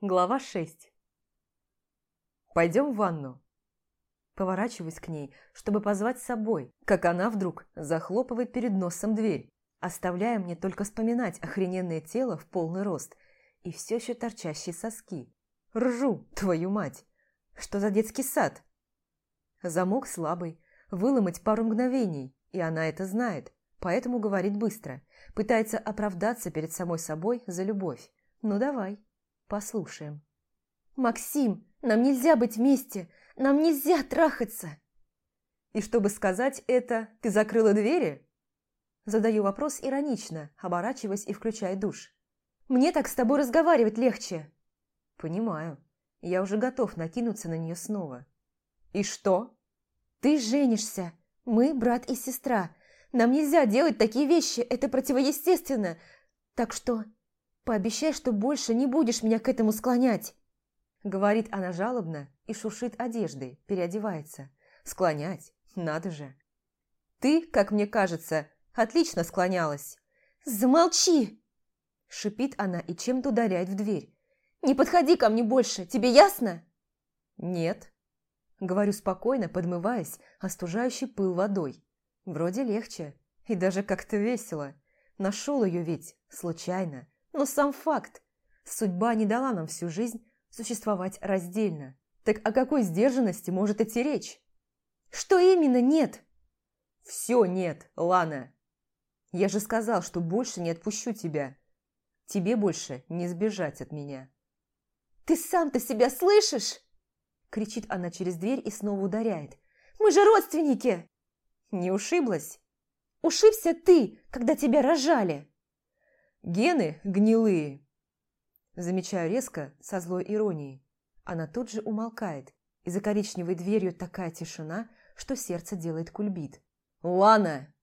Глава 6 «Пойдем в ванну». Поворачиваюсь к ней, чтобы позвать с собой, как она вдруг захлопывает перед носом дверь, оставляя мне только вспоминать охрененное тело в полный рост и все еще торчащие соски. Ржу, твою мать! Что за детский сад? Замок слабый, выломать пару мгновений, и она это знает, поэтому говорит быстро, пытается оправдаться перед самой собой за любовь. Ну давай. Послушаем. «Максим, нам нельзя быть вместе! Нам нельзя трахаться!» «И чтобы сказать это, ты закрыла двери?» Задаю вопрос иронично, оборачиваясь и включая душ. «Мне так с тобой разговаривать легче!» «Понимаю. Я уже готов накинуться на нее снова». «И что?» «Ты женишься. Мы брат и сестра. Нам нельзя делать такие вещи, это противоестественно. Так что Пообещай, что больше не будешь меня к этому склонять!» Говорит она жалобно и шуршит одеждой, переодевается. «Склонять? Надо же!» «Ты, как мне кажется, отлично склонялась!» «Замолчи!» Шипит она и чем-то ударяет в дверь. «Не подходи ко мне больше, тебе ясно?» «Нет», — говорю спокойно, подмываясь остужающий пыл водой. Вроде легче и даже как-то весело. Нашел ее ведь, случайно. Но сам факт. Судьба не дала нам всю жизнь существовать раздельно. Так о какой сдержанности может идти речь? Что именно нет? Все нет, Лана. Я же сказал, что больше не отпущу тебя. Тебе больше не сбежать от меня. Ты сам-то себя слышишь? Кричит она через дверь и снова ударяет. Мы же родственники! Не ушиблась? Ушибся ты, когда тебя рожали. Гены гнилые. Замечаю резко, со злой иронией. Она тут же умолкает, и за коричневой дверью такая тишина, что сердце делает кульбит. «Лана!»